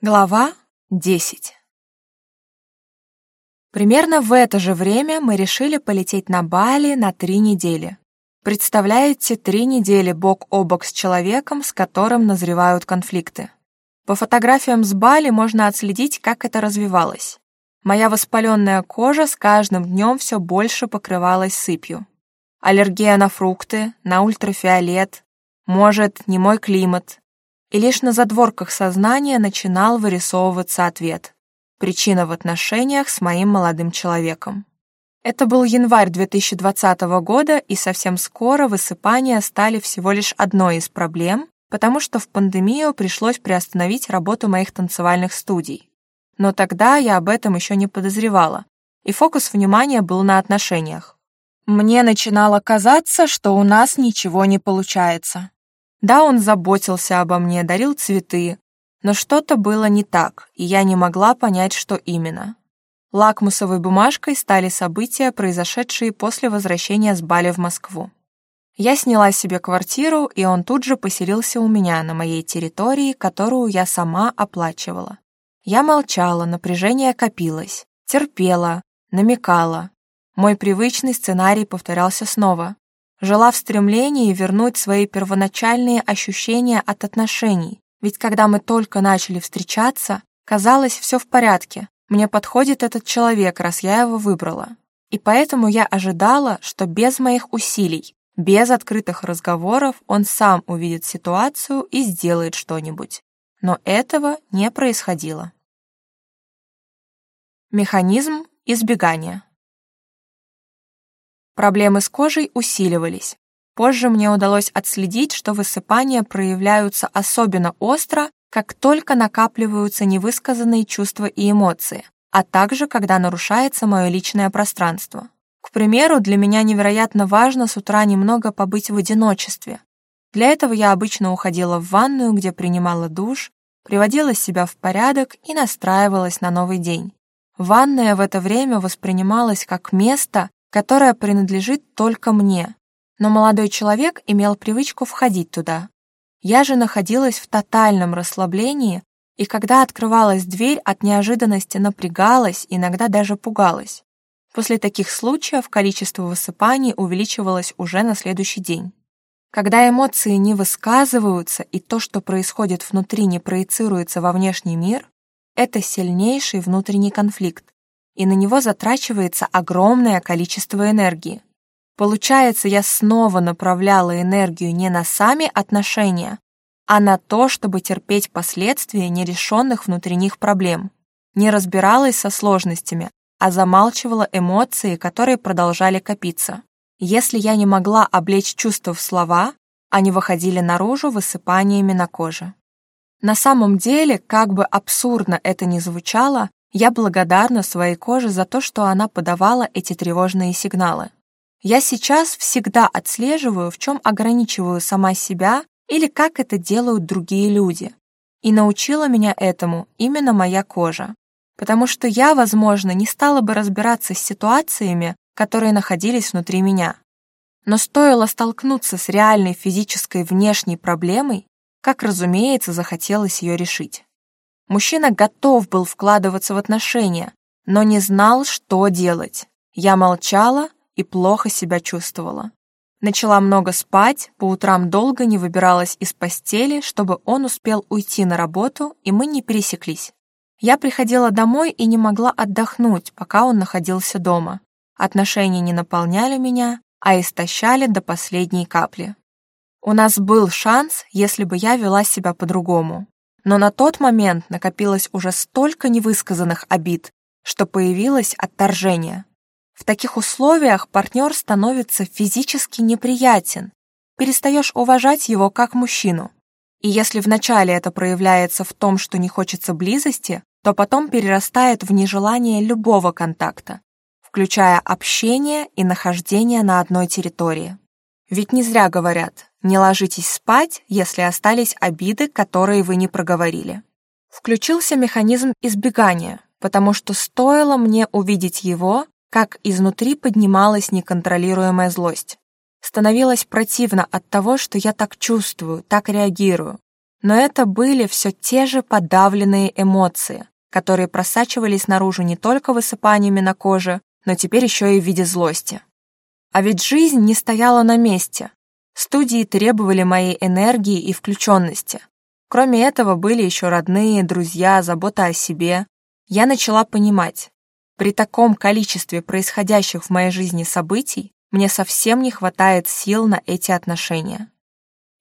Глава 10 Примерно в это же время мы решили полететь на Бали на три недели. Представляете, три недели бок о бок с человеком, с которым назревают конфликты. По фотографиям с Бали можно отследить, как это развивалось. Моя воспаленная кожа с каждым днем все больше покрывалась сыпью. Аллергия на фрукты, на ультрафиолет, может, не мой климат, и лишь на задворках сознания начинал вырисовываться ответ. Причина в отношениях с моим молодым человеком. Это был январь 2020 года, и совсем скоро высыпания стали всего лишь одной из проблем, потому что в пандемию пришлось приостановить работу моих танцевальных студий. Но тогда я об этом еще не подозревала, и фокус внимания был на отношениях. Мне начинало казаться, что у нас ничего не получается. Да, он заботился обо мне, дарил цветы, но что-то было не так, и я не могла понять, что именно. Лакмусовой бумажкой стали события, произошедшие после возвращения с Бали в Москву. Я сняла себе квартиру, и он тут же поселился у меня на моей территории, которую я сама оплачивала. Я молчала, напряжение копилось, терпела, намекала. Мой привычный сценарий повторялся снова жила в стремлении вернуть свои первоначальные ощущения от отношений, ведь когда мы только начали встречаться, казалось, все в порядке, мне подходит этот человек, раз я его выбрала. И поэтому я ожидала, что без моих усилий, без открытых разговоров он сам увидит ситуацию и сделает что-нибудь. Но этого не происходило. Механизм избегания. Проблемы с кожей усиливались. Позже мне удалось отследить, что высыпания проявляются особенно остро, как только накапливаются невысказанные чувства и эмоции, а также когда нарушается мое личное пространство. К примеру, для меня невероятно важно с утра немного побыть в одиночестве. Для этого я обычно уходила в ванную, где принимала душ, приводила себя в порядок и настраивалась на новый день. Ванная в это время воспринималась как место, которая принадлежит только мне. Но молодой человек имел привычку входить туда. Я же находилась в тотальном расслаблении, и когда открывалась дверь, от неожиданности напрягалась, иногда даже пугалась. После таких случаев количество высыпаний увеличивалось уже на следующий день. Когда эмоции не высказываются и то, что происходит внутри, не проецируется во внешний мир, это сильнейший внутренний конфликт, и на него затрачивается огромное количество энергии. Получается, я снова направляла энергию не на сами отношения, а на то, чтобы терпеть последствия нерешенных внутренних проблем. Не разбиралась со сложностями, а замалчивала эмоции, которые продолжали копиться. Если я не могла облечь чувства в слова, они выходили наружу высыпаниями на коже. На самом деле, как бы абсурдно это ни звучало, я благодарна своей коже за то, что она подавала эти тревожные сигналы. Я сейчас всегда отслеживаю, в чем ограничиваю сама себя или как это делают другие люди. И научила меня этому именно моя кожа. Потому что я, возможно, не стала бы разбираться с ситуациями, которые находились внутри меня. Но стоило столкнуться с реальной физической внешней проблемой, как, разумеется, захотелось ее решить. Мужчина готов был вкладываться в отношения, но не знал, что делать. Я молчала и плохо себя чувствовала. Начала много спать, по утрам долго не выбиралась из постели, чтобы он успел уйти на работу, и мы не пересеклись. Я приходила домой и не могла отдохнуть, пока он находился дома. Отношения не наполняли меня, а истощали до последней капли. У нас был шанс, если бы я вела себя по-другому. Но на тот момент накопилось уже столько невысказанных обид, что появилось отторжение. В таких условиях партнер становится физически неприятен, перестаешь уважать его как мужчину. И если вначале это проявляется в том, что не хочется близости, то потом перерастает в нежелание любого контакта, включая общение и нахождение на одной территории. Ведь не зря говорят, не ложитесь спать, если остались обиды, которые вы не проговорили. Включился механизм избегания, потому что стоило мне увидеть его, как изнутри поднималась неконтролируемая злость. Становилось противно от того, что я так чувствую, так реагирую. Но это были все те же подавленные эмоции, которые просачивались наружу не только высыпаниями на коже, но теперь еще и в виде злости. А ведь жизнь не стояла на месте. Студии требовали моей энергии и включенности. Кроме этого, были еще родные, друзья, забота о себе. Я начала понимать, при таком количестве происходящих в моей жизни событий мне совсем не хватает сил на эти отношения.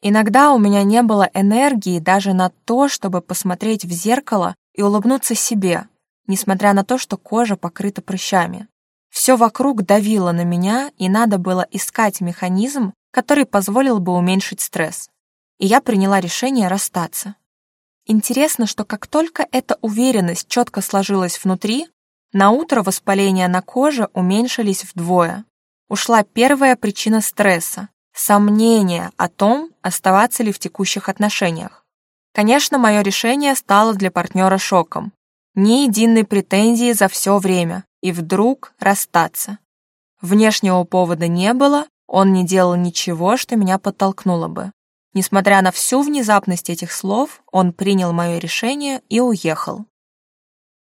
Иногда у меня не было энергии даже на то, чтобы посмотреть в зеркало и улыбнуться себе, несмотря на то, что кожа покрыта прыщами. Все вокруг давило на меня, и надо было искать механизм, который позволил бы уменьшить стресс. И я приняла решение расстаться. Интересно, что как только эта уверенность четко сложилась внутри, на утро воспаления на коже уменьшились вдвое. Ушла первая причина стресса – сомнение о том, оставаться ли в текущих отношениях. Конечно, мое решение стало для партнера шоком. Ни единой претензии за все время и вдруг расстаться. Внешнего повода не было, он не делал ничего, что меня подтолкнуло бы. Несмотря на всю внезапность этих слов, он принял мое решение и уехал.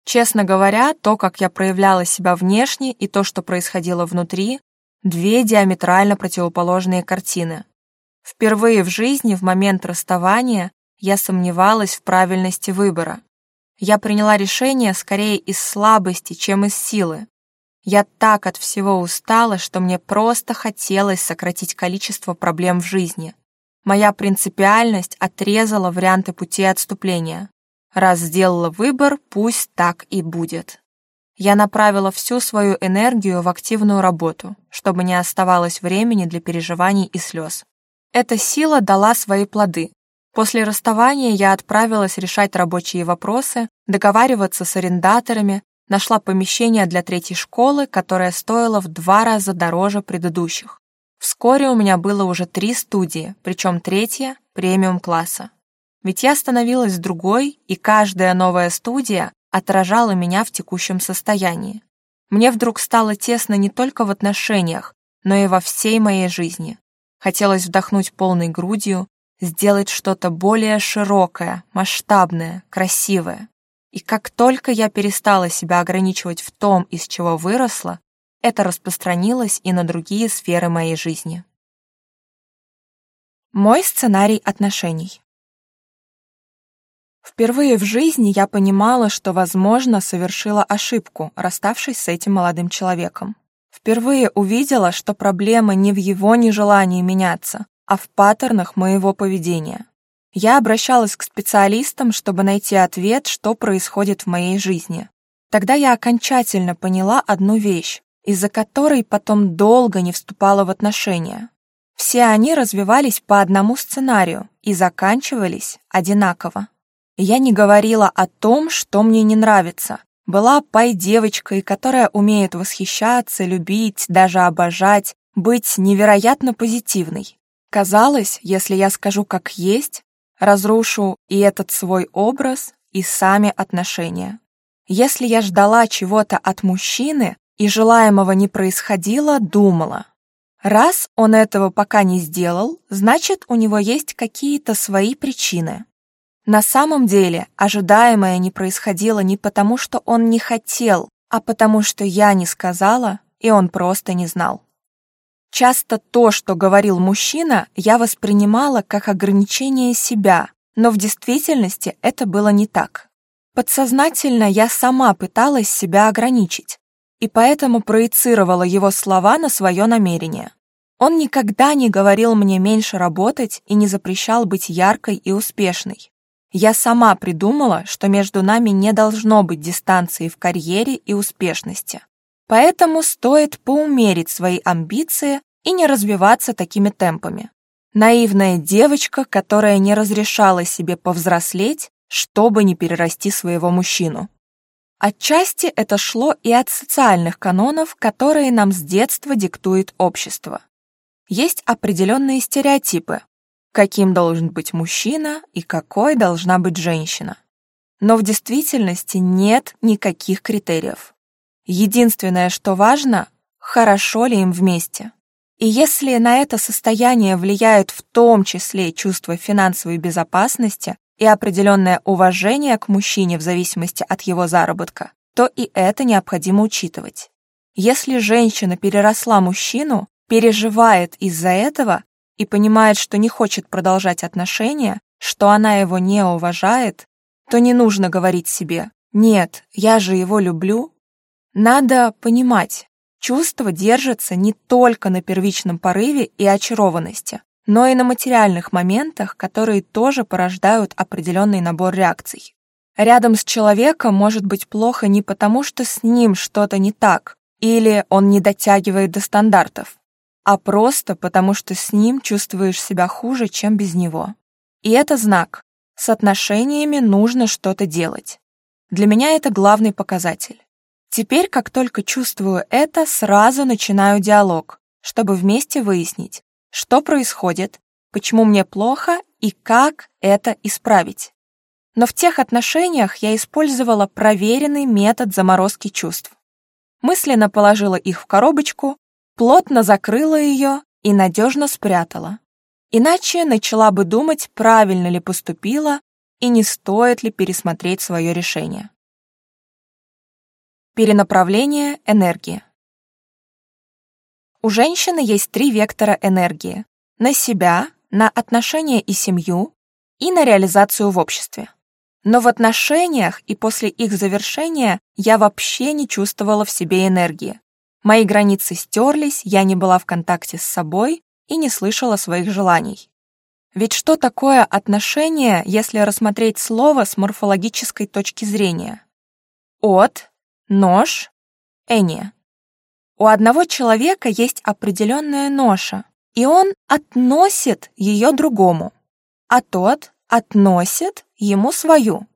Честно говоря, то, как я проявляла себя внешне, и то, что происходило внутри, две диаметрально противоположные картины. Впервые в жизни в момент расставания я сомневалась в правильности выбора. Я приняла решение скорее из слабости, чем из силы. Я так от всего устала, что мне просто хотелось сократить количество проблем в жизни. Моя принципиальность отрезала варианты пути отступления. Раз сделала выбор, пусть так и будет. Я направила всю свою энергию в активную работу, чтобы не оставалось времени для переживаний и слез. Эта сила дала свои плоды. После расставания я отправилась решать рабочие вопросы, договариваться с арендаторами, нашла помещение для третьей школы, которое стоило в два раза дороже предыдущих. Вскоре у меня было уже три студии, причем третья — премиум-класса. Ведь я становилась другой, и каждая новая студия отражала меня в текущем состоянии. Мне вдруг стало тесно не только в отношениях, но и во всей моей жизни. Хотелось вдохнуть полной грудью, сделать что-то более широкое, масштабное, красивое. И как только я перестала себя ограничивать в том, из чего выросла, это распространилось и на другие сферы моей жизни. Мой сценарий отношений. Впервые в жизни я понимала, что, возможно, совершила ошибку, расставшись с этим молодым человеком. Впервые увидела, что проблема не в его нежелании меняться, а в паттернах моего поведения. Я обращалась к специалистам, чтобы найти ответ, что происходит в моей жизни. Тогда я окончательно поняла одну вещь, из-за которой потом долго не вступала в отношения. Все они развивались по одному сценарию и заканчивались одинаково. Я не говорила о том, что мне не нравится. Была пай-девочкой, которая умеет восхищаться, любить, даже обожать, быть невероятно позитивной. Казалось, если я скажу как есть, разрушу и этот свой образ, и сами отношения. Если я ждала чего-то от мужчины, и желаемого не происходило, думала. Раз он этого пока не сделал, значит, у него есть какие-то свои причины. На самом деле, ожидаемое не происходило не потому, что он не хотел, а потому, что я не сказала, и он просто не знал. Часто то, что говорил мужчина, я воспринимала как ограничение себя, но в действительности это было не так. Подсознательно я сама пыталась себя ограничить, и поэтому проецировала его слова на свое намерение. Он никогда не говорил мне меньше работать и не запрещал быть яркой и успешной. Я сама придумала, что между нами не должно быть дистанции в карьере и успешности. Поэтому стоит поумерить свои амбиции и не развиваться такими темпами. Наивная девочка, которая не разрешала себе повзрослеть, чтобы не перерасти своего мужчину. Отчасти это шло и от социальных канонов, которые нам с детства диктует общество. Есть определенные стереотипы, каким должен быть мужчина и какой должна быть женщина. Но в действительности нет никаких критериев. Единственное, что важно, хорошо ли им вместе. И если на это состояние влияют в том числе чувство финансовой безопасности и определенное уважение к мужчине в зависимости от его заработка, то и это необходимо учитывать. Если женщина переросла мужчину, переживает из-за этого и понимает, что не хочет продолжать отношения, что она его не уважает, то не нужно говорить себе «Нет, я же его люблю, надо понимать, чувства держатся не только на первичном порыве и очарованности, но и на материальных моментах, которые тоже порождают определенный набор реакций. Рядом с человеком может быть плохо не потому, что с ним что-то не так, или он не дотягивает до стандартов, а просто потому, что с ним чувствуешь себя хуже, чем без него. И это знак. С отношениями нужно что-то делать. Для меня это главный показатель. Теперь, как только чувствую это, сразу начинаю диалог, чтобы вместе выяснить, что происходит, почему мне плохо и как это исправить. Но в тех отношениях я использовала проверенный метод заморозки чувств. Мысленно положила их в коробочку, плотно закрыла ее и надежно спрятала. Иначе начала бы думать, правильно ли поступила и не стоит ли пересмотреть свое решение. Перенаправление энергии. У женщины есть три вектора энергии – на себя, на отношения и семью и на реализацию в обществе. Но в отношениях и после их завершения я вообще не чувствовала в себе энергии. Мои границы стерлись, я не была в контакте с собой и не слышала своих желаний. Ведь что такое отношение, если рассмотреть слово с морфологической точки зрения? От нож – эни. У одного человека есть определенная ноша, и он относит ее другому, а тот относит ему свою.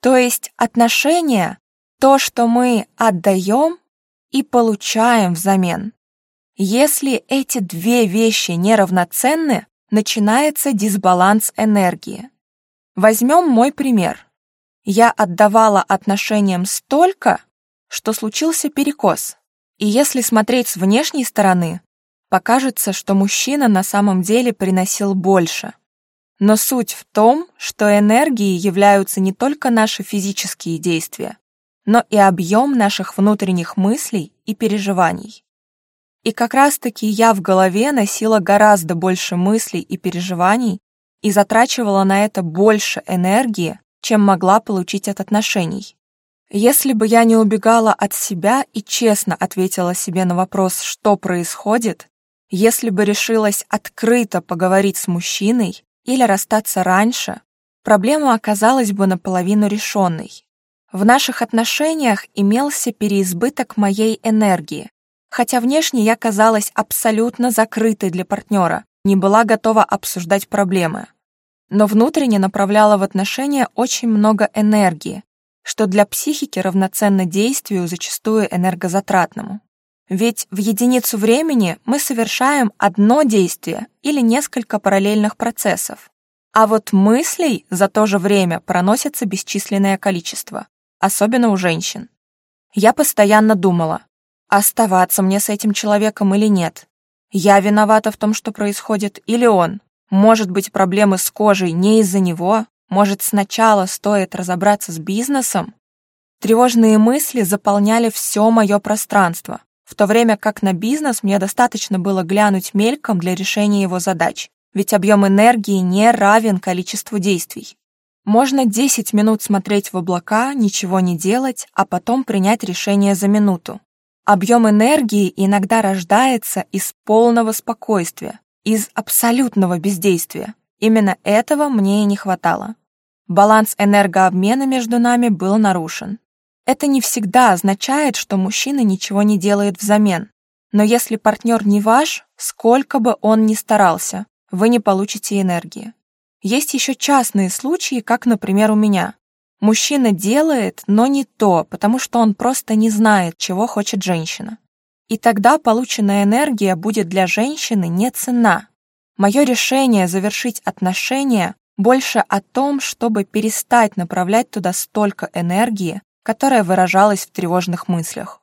То есть отношения – то, что мы отдаем и получаем взамен. Если эти две вещи неравноценны, начинается дисбаланс энергии. Возьмем мой пример. Я отдавала отношениям столько, что случился перекос, и если смотреть с внешней стороны, покажется, что мужчина на самом деле приносил больше. Но суть в том, что энергией являются не только наши физические действия, но и объем наших внутренних мыслей и переживаний. И как раз-таки я в голове носила гораздо больше мыслей и переживаний и затрачивала на это больше энергии, чем могла получить от отношений. Если бы я не убегала от себя и честно ответила себе на вопрос, что происходит, если бы решилась открыто поговорить с мужчиной или расстаться раньше, проблема оказалась бы наполовину решенной. В наших отношениях имелся переизбыток моей энергии, хотя внешне я казалась абсолютно закрытой для партнера, не была готова обсуждать проблемы. Но внутренне направляла в отношения очень много энергии, что для психики равноценно действию зачастую энергозатратному. Ведь в единицу времени мы совершаем одно действие или несколько параллельных процессов. А вот мыслей за то же время проносится бесчисленное количество, особенно у женщин. Я постоянно думала, оставаться мне с этим человеком или нет. Я виновата в том, что происходит, или он. Может быть, проблемы с кожей не из-за него, может, сначала стоит разобраться с бизнесом? Тревожные мысли заполняли все мое пространство, в то время как на бизнес мне достаточно было глянуть мельком для решения его задач, ведь объем энергии не равен количеству действий. Можно 10 минут смотреть в облака, ничего не делать, а потом принять решение за минуту. Объем энергии иногда рождается из полного спокойствия, из абсолютного бездействия. Именно этого мне и не хватало. Баланс энергообмена между нами был нарушен. Это не всегда означает, что мужчина ничего не делает взамен. Но если партнер не ваш, сколько бы он ни старался, вы не получите энергии. Есть еще частные случаи, как, например, у меня. Мужчина делает, но не то, потому что он просто не знает, чего хочет женщина. И тогда полученная энергия будет для женщины не цена. Мое решение завершить отношения больше о том, чтобы перестать направлять туда столько энергии, которая выражалась в тревожных мыслях.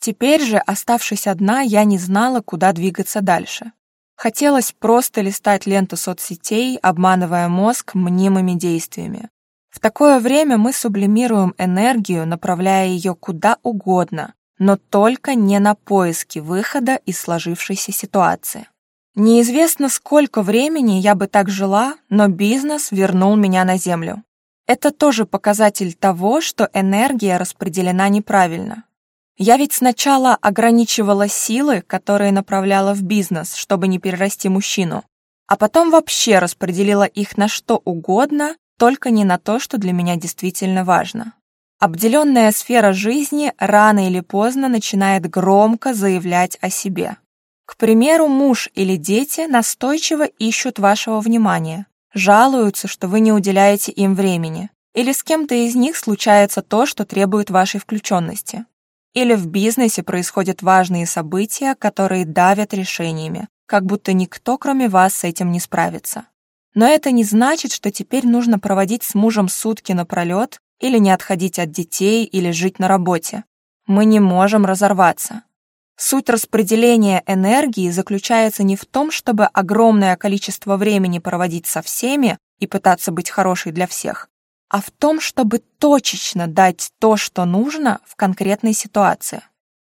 Теперь же, оставшись одна, я не знала, куда двигаться дальше. Хотелось просто листать ленту соцсетей, обманывая мозг мнимыми действиями. В такое время мы сублимируем энергию, направляя ее куда угодно, но только не на поиски выхода из сложившейся ситуации. Неизвестно, сколько времени я бы так жила, но бизнес вернул меня на землю. Это тоже показатель того, что энергия распределена неправильно. Я ведь сначала ограничивала силы, которые направляла в бизнес, чтобы не перерасти мужчину, а потом вообще распределила их на что угодно, только не на то, что для меня действительно важно. Обделенная сфера жизни рано или поздно начинает громко заявлять о себе. К примеру, муж или дети настойчиво ищут вашего внимания, жалуются, что вы не уделяете им времени, или с кем-то из них случается то, что требует вашей включенности. Или в бизнесе происходят важные события, которые давят решениями, как будто никто, кроме вас, с этим не справится. Но это не значит, что теперь нужно проводить с мужем сутки напролет или не отходить от детей или жить на работе. Мы не можем разорваться. Суть распределения энергии заключается не в том, чтобы огромное количество времени проводить со всеми и пытаться быть хорошей для всех, а в том, чтобы точечно дать то, что нужно в конкретной ситуации.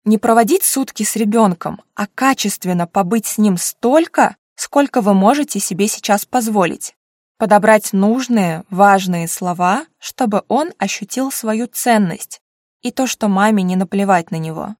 Не проводить сутки с ребенком, а качественно побыть с ним столько, сколько вы можете себе сейчас позволить. Подобрать нужные, важные слова, чтобы он ощутил свою ценность и то, что маме не наплевать на него.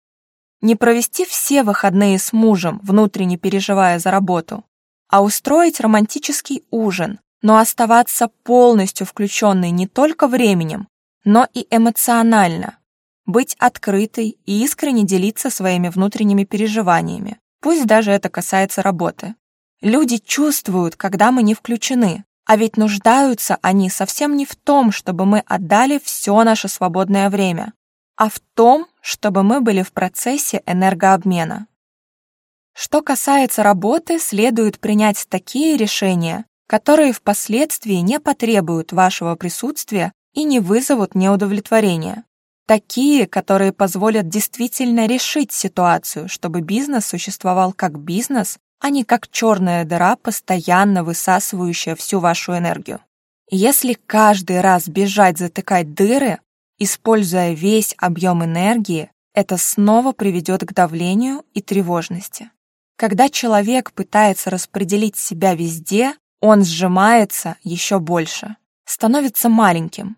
Не провести все выходные с мужем, внутренне переживая за работу, а устроить романтический ужин, но оставаться полностью включенной не только временем, но и эмоционально, быть открытой и искренне делиться своими внутренними переживаниями, пусть даже это касается работы. Люди чувствуют, когда мы не включены, а ведь нуждаются они совсем не в том, чтобы мы отдали все наше свободное время, а в том, чтобы мы были в процессе энергообмена. Что касается работы, следует принять такие решения, которые впоследствии не потребуют вашего присутствия и не вызовут неудовлетворения. Такие, которые позволят действительно решить ситуацию, чтобы бизнес существовал как бизнес, а не как черная дыра, постоянно высасывающая всю вашу энергию. Если каждый раз бежать затыкать дыры, Используя весь объем энергии, это снова приведет к давлению и тревожности. Когда человек пытается распределить себя везде, он сжимается еще больше, становится маленьким.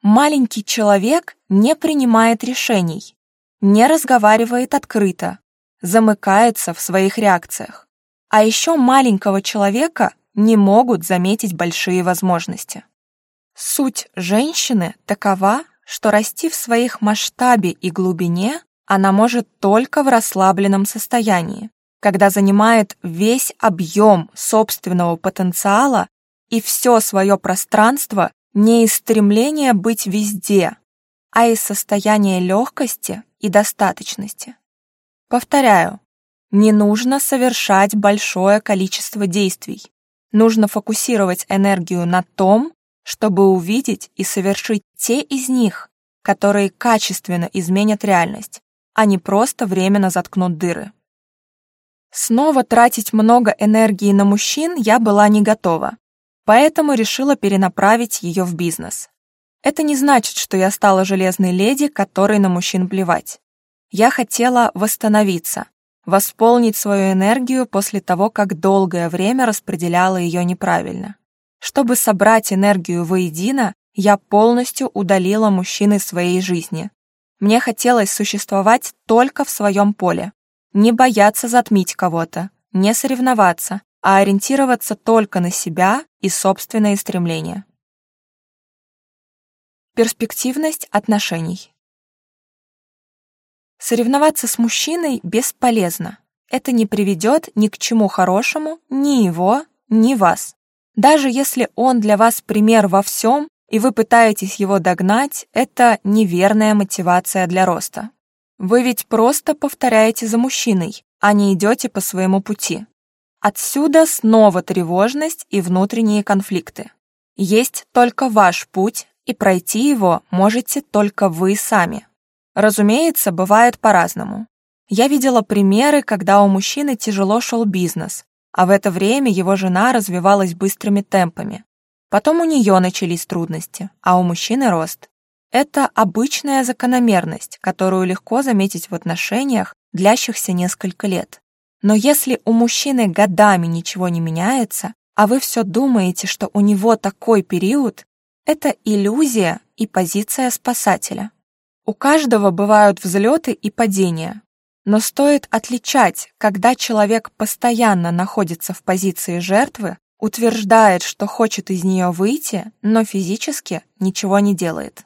Маленький человек не принимает решений, не разговаривает открыто, замыкается в своих реакциях. А еще маленького человека не могут заметить большие возможности. Суть женщины такова, что расти в своих масштабе и глубине она может только в расслабленном состоянии, когда занимает весь объем собственного потенциала и все свое пространство не из стремления быть везде, а из состояния легкости и достаточности. Повторяю, не нужно совершать большое количество действий. Нужно фокусировать энергию на том, чтобы увидеть и совершить те из них, которые качественно изменят реальность, а не просто временно заткнут дыры. Снова тратить много энергии на мужчин я была не готова, поэтому решила перенаправить ее в бизнес. Это не значит, что я стала железной леди, которой на мужчин плевать. Я хотела восстановиться, восполнить свою энергию после того, как долгое время распределяла ее неправильно. Чтобы собрать энергию воедино, я полностью удалила мужчин из своей жизни. Мне хотелось существовать только в своем поле. Не бояться затмить кого-то, не соревноваться, а ориентироваться только на себя и собственные стремления. Перспективность отношений. Соревноваться с мужчиной бесполезно. Это не приведет ни к чему хорошему, ни его, ни вас. Даже если он для вас пример во всем, и вы пытаетесь его догнать, это неверная мотивация для роста. Вы ведь просто повторяете за мужчиной, а не идете по своему пути. Отсюда снова тревожность и внутренние конфликты. Есть только ваш путь, и пройти его можете только вы сами. Разумеется, бывает по-разному. Я видела примеры, когда у мужчины тяжело шел бизнес, а в это время его жена развивалась быстрыми темпами. Потом у нее начались трудности, а у мужчины рост. Это обычная закономерность, которую легко заметить в отношениях, длящихся несколько лет. Но если у мужчины годами ничего не меняется, а вы все думаете, что у него такой период, это иллюзия и позиция спасателя. У каждого бывают взлеты и падения, но стоит отличать, когда человек постоянно находится в позиции жертвы, утверждает, что хочет из нее выйти, но физически ничего не делает.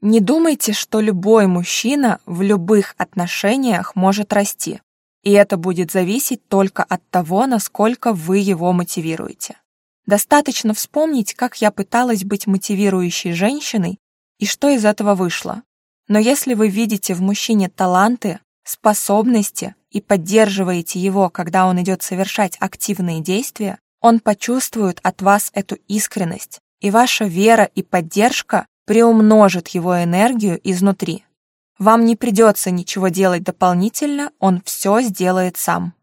Не думайте, что любой мужчина в любых отношениях может расти, и это будет зависеть только от того, насколько вы его мотивируете. Достаточно вспомнить, как я пыталась быть мотивирующей женщиной и что из этого вышло. Но если вы видите в мужчине таланты, способности и поддерживаете его, когда он идет совершать активные действия, он почувствует от вас эту искренность, и ваша вера и поддержка приумножит его энергию изнутри. Вам не придется ничего делать дополнительно, он все сделает сам.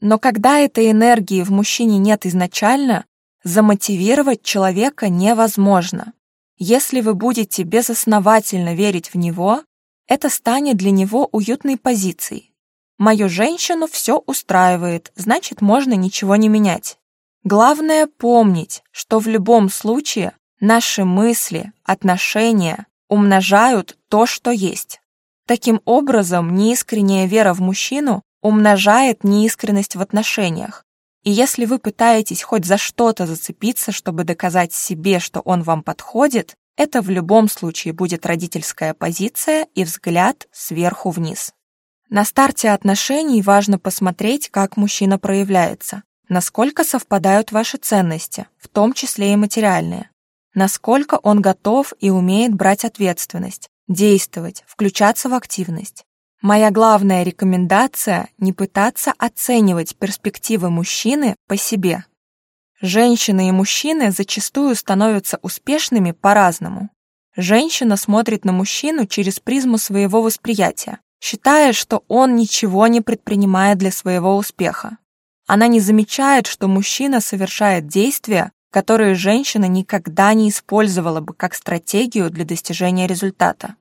Но когда этой энергии в мужчине нет изначально, замотивировать человека невозможно. Если вы будете безосновательно верить в него, это станет для него уютной позицией. Мою женщину все устраивает, значит, можно ничего не менять. Главное помнить, что в любом случае наши мысли, отношения умножают то, что есть. Таким образом, неискренняя вера в мужчину умножает неискренность в отношениях. И если вы пытаетесь хоть за что-то зацепиться, чтобы доказать себе, что он вам подходит, это в любом случае будет родительская позиция и взгляд сверху вниз. На старте отношений важно посмотреть, как мужчина проявляется, насколько совпадают ваши ценности, в том числе и материальные, насколько он готов и умеет брать ответственность, действовать, включаться в активность. Моя главная рекомендация – не пытаться оценивать перспективы мужчины по себе – Женщины и мужчины зачастую становятся успешными по-разному. Женщина смотрит на мужчину через призму своего восприятия, считая, что он ничего не предпринимает для своего успеха. Она не замечает, что мужчина совершает действия, которые женщина никогда не использовала бы как стратегию для достижения результата.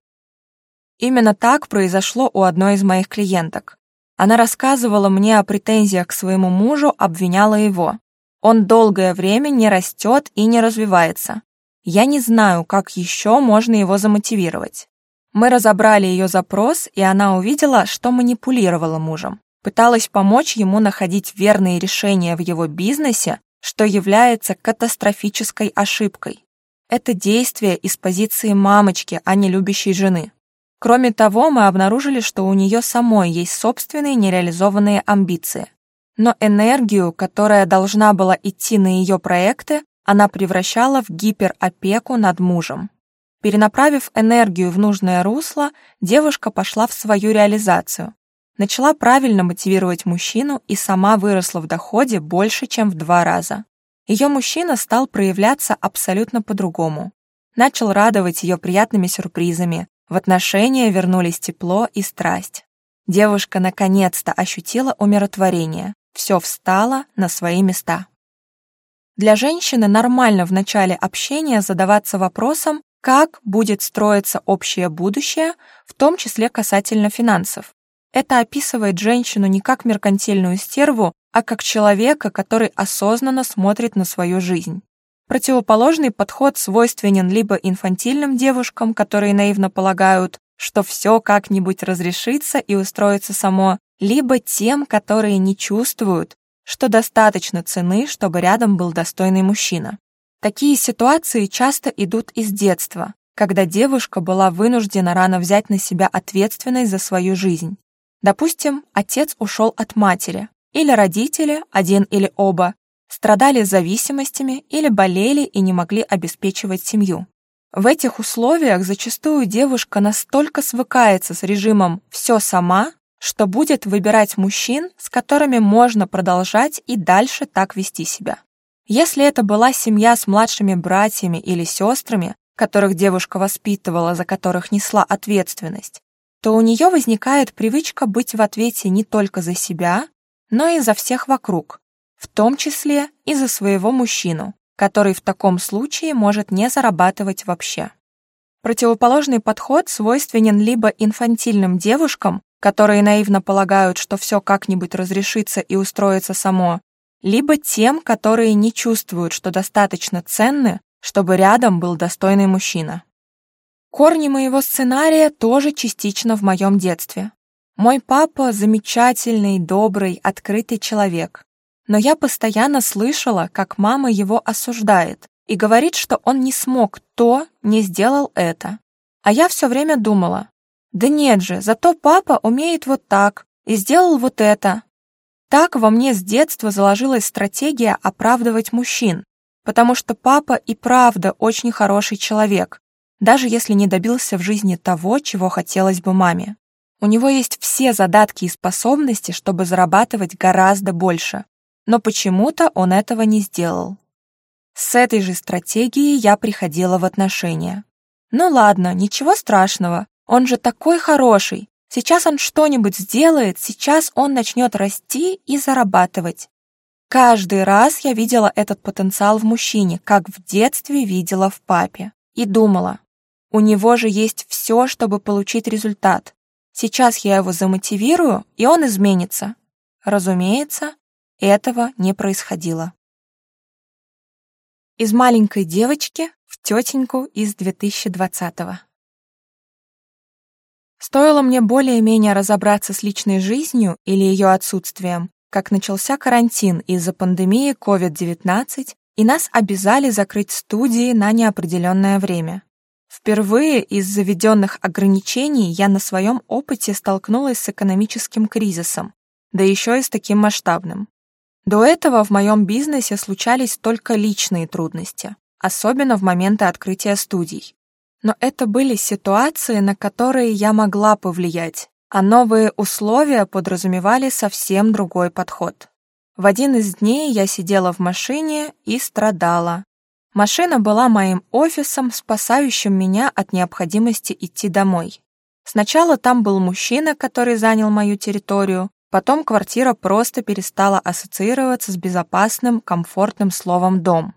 Именно так произошло у одной из моих клиенток. Она рассказывала мне о претензиях к своему мужу, обвиняла его. Он долгое время не растет и не развивается. Я не знаю, как еще можно его замотивировать. Мы разобрали ее запрос, и она увидела, что манипулировала мужем. Пыталась помочь ему находить верные решения в его бизнесе, что является катастрофической ошибкой. Это действие из позиции мамочки, а не любящей жены. Кроме того, мы обнаружили, что у нее самой есть собственные нереализованные амбиции но энергию, которая должна была идти на ее проекты, она превращала в гиперопеку над мужем. Перенаправив энергию в нужное русло, девушка пошла в свою реализацию, начала правильно мотивировать мужчину и сама выросла в доходе больше, чем в два раза. Ее мужчина стал проявляться абсолютно по-другому. Начал радовать ее приятными сюрпризами, в отношения вернулись тепло и страсть. Девушка наконец-то ощутила умиротворение все встало на свои места. Для женщины нормально в начале общения задаваться вопросом, как будет строиться общее будущее, в том числе касательно финансов. Это описывает женщину не как меркантильную стерву, а как человека, который осознанно смотрит на свою жизнь. Противоположный подход свойственен либо инфантильным девушкам, которые наивно полагают, что все как-нибудь разрешится и устроится само, либо тем, которые не чувствуют, что достаточно цены, чтобы рядом был достойный мужчина. Такие ситуации часто идут из детства, когда девушка была вынуждена рано взять на себя ответственность за свою жизнь. Допустим, отец ушел от матери, или родители, один или оба, страдали зависимостями или болели и не могли обеспечивать семью. В этих условиях зачастую девушка настолько свыкается с режимом «все сама», что будет выбирать мужчин, с которыми можно продолжать и дальше так вести себя. Если это была семья с младшими братьями или сестрами, которых девушка воспитывала, за которых несла ответственность, то у нее возникает привычка быть в ответе не только за себя, но и за всех вокруг, в том числе и за своего мужчину, который в таком случае может не зарабатывать вообще. Противоположный подход свойственен либо инфантильным девушкам, которые наивно полагают, что все как-нибудь разрешится и устроится само, либо тем, которые не чувствуют, что достаточно ценны, чтобы рядом был достойный мужчина. Корни моего сценария тоже частично в моем детстве. Мой папа замечательный, добрый, открытый человек. Но я постоянно слышала, как мама его осуждает и говорит, что он не смог то, не сделал это. А я все время думала, да нет же, зато папа умеет вот так и сделал вот это. Так во мне с детства заложилась стратегия оправдывать мужчин, потому что папа и правда очень хороший человек, даже если не добился в жизни того, чего хотелось бы маме. У него есть все задатки и способности, чтобы зарабатывать гораздо больше, но почему-то он этого не сделал. С этой же стратегией я приходила в отношения. Ну ладно, ничего страшного, он же такой хороший. Сейчас он что-нибудь сделает, сейчас он начнет расти и зарабатывать. Каждый раз я видела этот потенциал в мужчине, как в детстве видела в папе. И думала, у него же есть все, чтобы получить результат. Сейчас я его замотивирую, и он изменится. Разумеется, этого не происходило. Из маленькой девочки в тетеньку из 2020 -го. Стоило мне более-менее разобраться с личной жизнью или ее отсутствием, как начался карантин из-за пандемии COVID-19, и нас обязали закрыть студии на неопределенное время. Впервые из заведенных ограничений я на своем опыте столкнулась с экономическим кризисом, да еще и с таким масштабным. До этого в моем бизнесе случались только личные трудности, особенно в моменты открытия студий. Но это были ситуации, на которые я могла повлиять, а новые условия подразумевали совсем другой подход. В один из дней я сидела в машине и страдала. Машина была моим офисом, спасающим меня от необходимости идти домой. Сначала там был мужчина, который занял мою территорию, потом квартира просто перестала ассоциироваться с безопасным, комфортным словом «дом».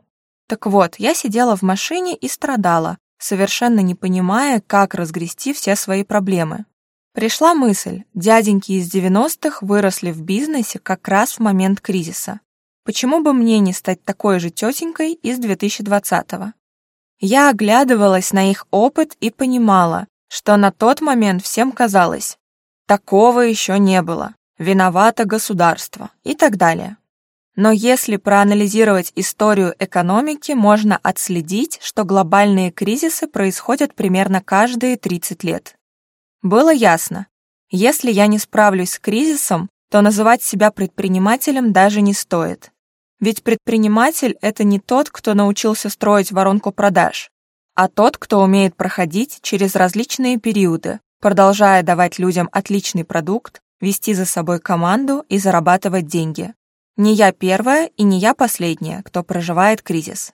Так вот, я сидела в машине и страдала, совершенно не понимая, как разгрести все свои проблемы. Пришла мысль, дяденьки из 90-х выросли в бизнесе как раз в момент кризиса. Почему бы мне не стать такой же тетенькой из 2020-го? Я оглядывалась на их опыт и понимала, что на тот момент всем казалось, такого еще не было, виновато государство и так далее. Но если проанализировать историю экономики, можно отследить, что глобальные кризисы происходят примерно каждые 30 лет. Было ясно, если я не справлюсь с кризисом, то называть себя предпринимателем даже не стоит. Ведь предприниматель – это не тот, кто научился строить воронку продаж, а тот, кто умеет проходить через различные периоды, продолжая давать людям отличный продукт, вести за собой команду и зарабатывать деньги. Не я первая и не я последняя, кто проживает кризис.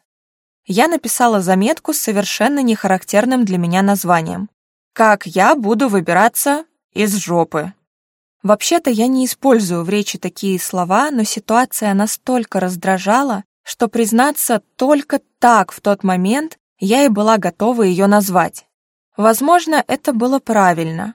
Я написала заметку с совершенно нехарактерным для меня названием «Как я буду выбираться из жопы». Вообще-то я не использую в речи такие слова, но ситуация настолько раздражала, что, признаться, только так в тот момент я и была готова ее назвать. Возможно, это было правильно.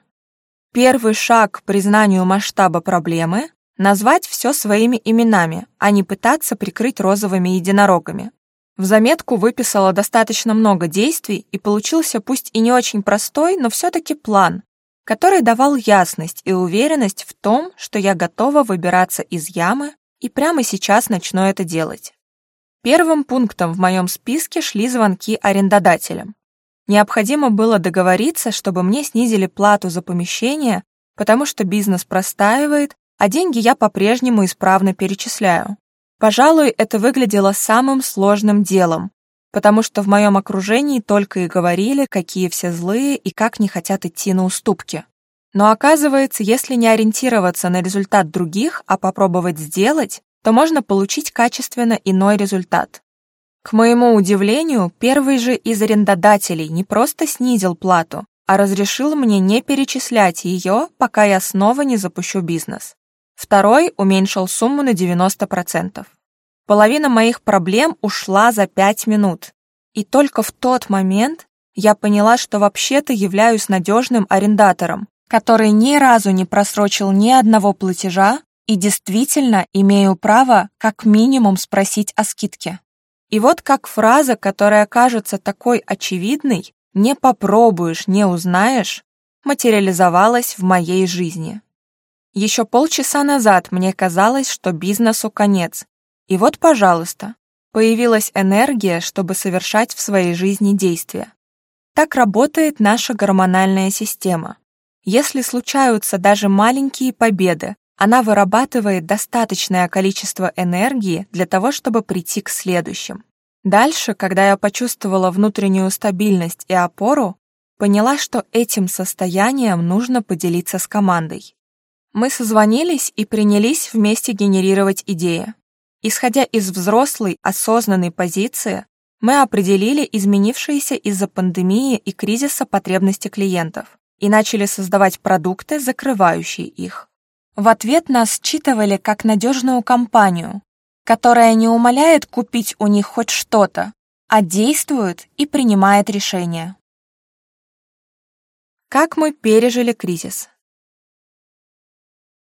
Первый шаг к признанию масштаба проблемы Назвать все своими именами, а не пытаться прикрыть розовыми единорогами. В заметку выписала достаточно много действий и получился пусть и не очень простой, но все-таки план, который давал ясность и уверенность в том, что я готова выбираться из ямы и прямо сейчас начну это делать. Первым пунктом в моем списке шли звонки арендодателям. Необходимо было договориться, чтобы мне снизили плату за помещение, потому что бизнес простаивает, а деньги я по-прежнему исправно перечисляю. Пожалуй, это выглядело самым сложным делом, потому что в моем окружении только и говорили, какие все злые и как не хотят идти на уступки. Но оказывается, если не ориентироваться на результат других, а попробовать сделать, то можно получить качественно иной результат. К моему удивлению, первый же из арендодателей не просто снизил плату, а разрешил мне не перечислять ее, пока я снова не запущу бизнес. Второй уменьшил сумму на 90%. Половина моих проблем ушла за 5 минут. И только в тот момент я поняла, что вообще-то являюсь надежным арендатором, который ни разу не просрочил ни одного платежа и действительно имею право как минимум спросить о скидке. И вот как фраза, которая кажется такой очевидной, «не попробуешь, не узнаешь», материализовалась в моей жизни. Еще полчаса назад мне казалось, что бизнесу конец. И вот, пожалуйста, появилась энергия, чтобы совершать в своей жизни действия. Так работает наша гормональная система. Если случаются даже маленькие победы, она вырабатывает достаточное количество энергии для того, чтобы прийти к следующим. Дальше, когда я почувствовала внутреннюю стабильность и опору, поняла, что этим состоянием нужно поделиться с командой. Мы созвонились и принялись вместе генерировать идеи. Исходя из взрослой, осознанной позиции, мы определили изменившиеся из-за пандемии и кризиса потребности клиентов и начали создавать продукты, закрывающие их. В ответ нас считывали как надежную компанию, которая не умоляет купить у них хоть что-то, а действует и принимает решения. Как мы пережили кризис?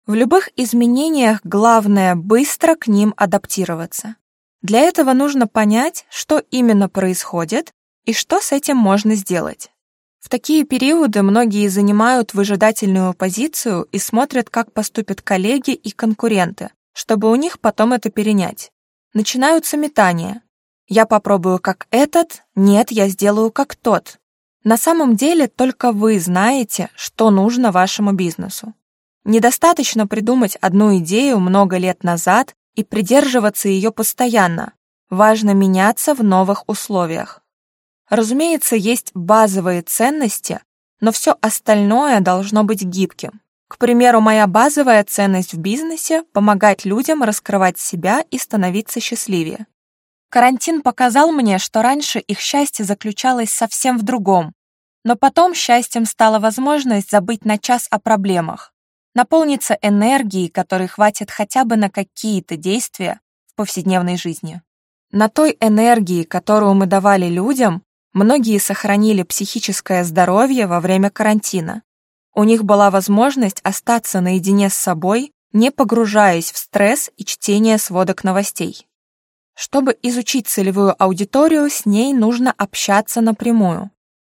В любых изменениях главное быстро к ним адаптироваться. Для этого нужно понять, что именно происходит и что с этим можно сделать. В такие периоды многие занимают выжидательную позицию и смотрят, как поступят коллеги и конкуренты, чтобы у них потом это перенять. Начинаются метания. Я попробую как этот, нет, я сделаю как тот. На самом деле только вы знаете, что нужно вашему бизнесу. Недостаточно придумать одну идею много лет назад и придерживаться ее постоянно. Важно меняться в новых условиях. Разумеется, есть базовые ценности, но все остальное должно быть гибким. К примеру, моя базовая ценность в бизнесе – помогать людям раскрывать себя и становиться счастливее. Карантин показал мне, что раньше их счастье заключалось совсем в другом, но потом счастьем стала возможность забыть на час о проблемах. Наполнится энергией, которой хватит хотя бы на какие-то действия в повседневной жизни. На той энергии, которую мы давали людям, многие сохранили психическое здоровье во время карантина. У них была возможность остаться наедине с собой, не погружаясь в стресс и чтение сводок новостей. Чтобы изучить целевую аудиторию, с ней нужно общаться напрямую.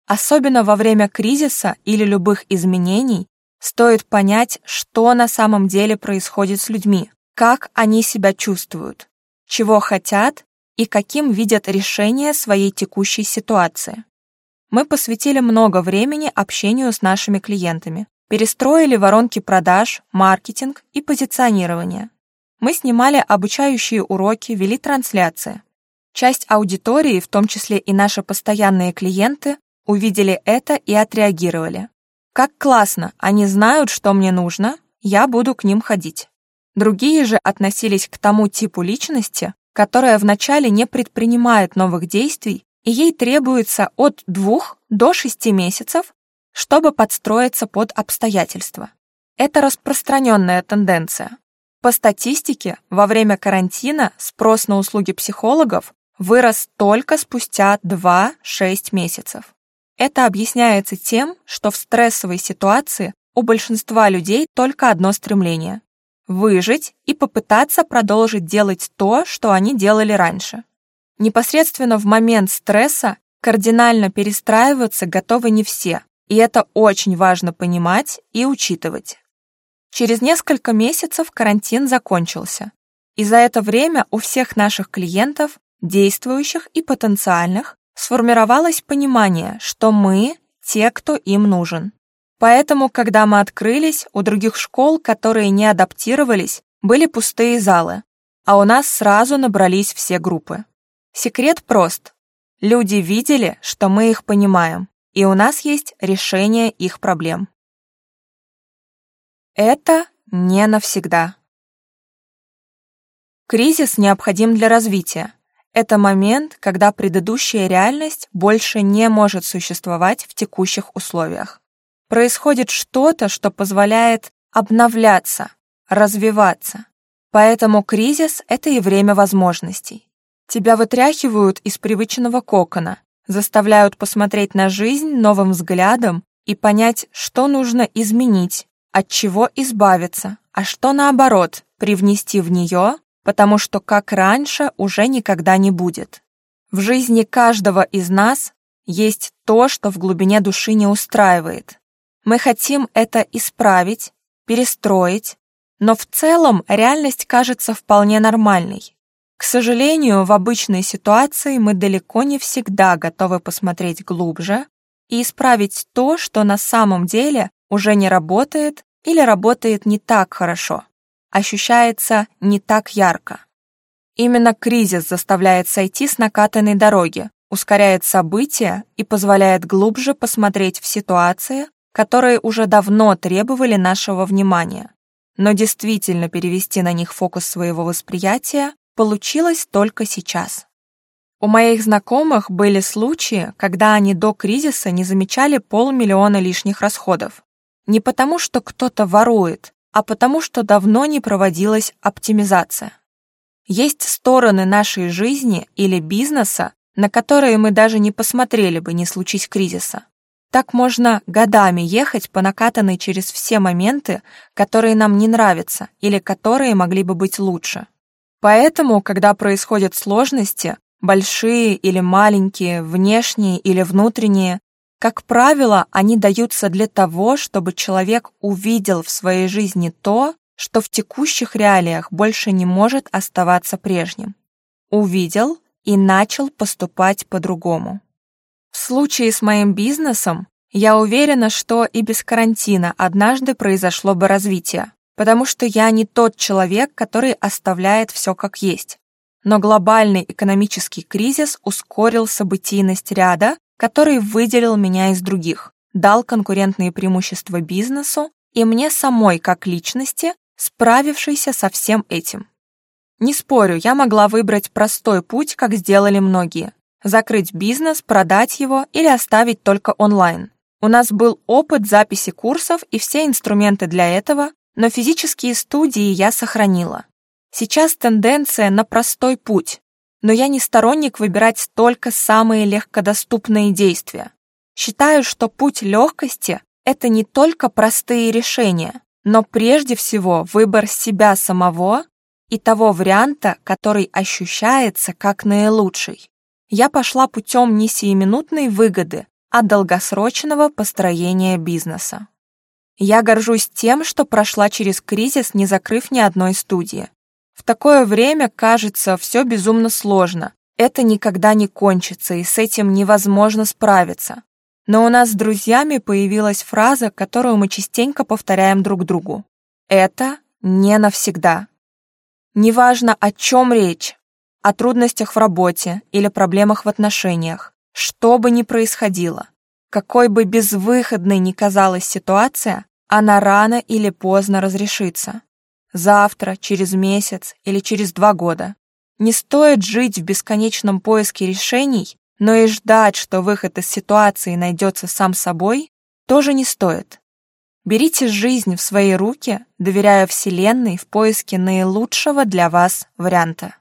Особенно во время кризиса или любых изменений Стоит понять, что на самом деле происходит с людьми, как они себя чувствуют, чего хотят и каким видят решение своей текущей ситуации. Мы посвятили много времени общению с нашими клиентами, перестроили воронки продаж, маркетинг и позиционирование. Мы снимали обучающие уроки, вели трансляции. Часть аудитории, в том числе и наши постоянные клиенты, увидели это и отреагировали. Как классно, они знают, что мне нужно, я буду к ним ходить. Другие же относились к тому типу личности, которая вначале не предпринимает новых действий, и ей требуется от двух до шести месяцев, чтобы подстроиться под обстоятельства. Это распространенная тенденция. По статистике, во время карантина спрос на услуги психологов вырос только спустя 2-6 месяцев. Это объясняется тем, что в стрессовой ситуации у большинства людей только одно стремление – выжить и попытаться продолжить делать то, что они делали раньше. Непосредственно в момент стресса кардинально перестраиваться готовы не все, и это очень важно понимать и учитывать. Через несколько месяцев карантин закончился, и за это время у всех наших клиентов, действующих и потенциальных, сформировалось понимание, что мы – те, кто им нужен. Поэтому, когда мы открылись, у других школ, которые не адаптировались, были пустые залы, а у нас сразу набрались все группы. Секрет прост. Люди видели, что мы их понимаем, и у нас есть решение их проблем. Это не навсегда. Кризис необходим для развития, это момент, когда предыдущая реальность больше не может существовать в текущих условиях. Происходит что-то, что позволяет обновляться, развиваться. Поэтому кризис — это и время возможностей. Тебя вытряхивают из привычного кокона, заставляют посмотреть на жизнь новым взглядом и понять, что нужно изменить, от чего избавиться, а что наоборот, привнести в нее потому что, как раньше, уже никогда не будет. В жизни каждого из нас есть то, что в глубине души не устраивает. Мы хотим это исправить, перестроить, но в целом реальность кажется вполне нормальной. К сожалению, в обычной ситуации мы далеко не всегда готовы посмотреть глубже и исправить то, что на самом деле уже не работает или работает не так хорошо ощущается не так ярко. Именно кризис заставляет сойти с накатанной дороги, ускоряет события и позволяет глубже посмотреть в ситуации, которые уже давно требовали нашего внимания. Но действительно перевести на них фокус своего восприятия получилось только сейчас. У моих знакомых были случаи, когда они до кризиса не замечали полмиллиона лишних расходов. Не потому, что кто-то ворует, а потому что давно не проводилась оптимизация. Есть стороны нашей жизни или бизнеса, на которые мы даже не посмотрели бы, не случись кризиса. Так можно годами ехать по накатанной через все моменты, которые нам не нравятся или которые могли бы быть лучше. Поэтому, когда происходят сложности, большие или маленькие, внешние или внутренние, как правило, они даются для того, чтобы человек увидел в своей жизни то, что в текущих реалиях больше не может оставаться прежним. Увидел и начал поступать по-другому. В случае с моим бизнесом я уверена, что и без карантина однажды произошло бы развитие, потому что я не тот человек, который оставляет все как есть. Но глобальный экономический кризис ускорил событийность ряда, который выделил меня из других, дал конкурентные преимущества бизнесу и мне самой как личности, справившейся со всем этим. Не спорю, я могла выбрать простой путь, как сделали многие. Закрыть бизнес, продать его или оставить только онлайн. У нас был опыт записи курсов и все инструменты для этого, но физические студии я сохранила. Сейчас тенденция на простой путь, но я не сторонник выбирать только самые легкодоступные действия. Считаю, что путь легкости – это не только простые решения, но прежде всего выбор себя самого и того варианта, который ощущается как наилучший. Я пошла путем не сиюминутной выгоды, а долгосрочного построения бизнеса. Я горжусь тем, что прошла через кризис, не закрыв ни одной студии. В такое время, кажется, все безумно сложно. Это никогда не кончится, и с этим невозможно справиться. Но у нас с друзьями появилась фраза, которую мы частенько повторяем друг другу. Это не навсегда. Неважно, о чем речь, о трудностях в работе или проблемах в отношениях, что бы ни происходило, какой бы безвыходной ни казалась ситуация, она рано или поздно разрешится завтра, через месяц или через два года. Не стоит жить в бесконечном поиске решений, но и ждать, что выход из ситуации найдется сам собой, тоже не стоит. Берите жизнь в свои руки, доверяя Вселенной в поиске наилучшего для вас варианта.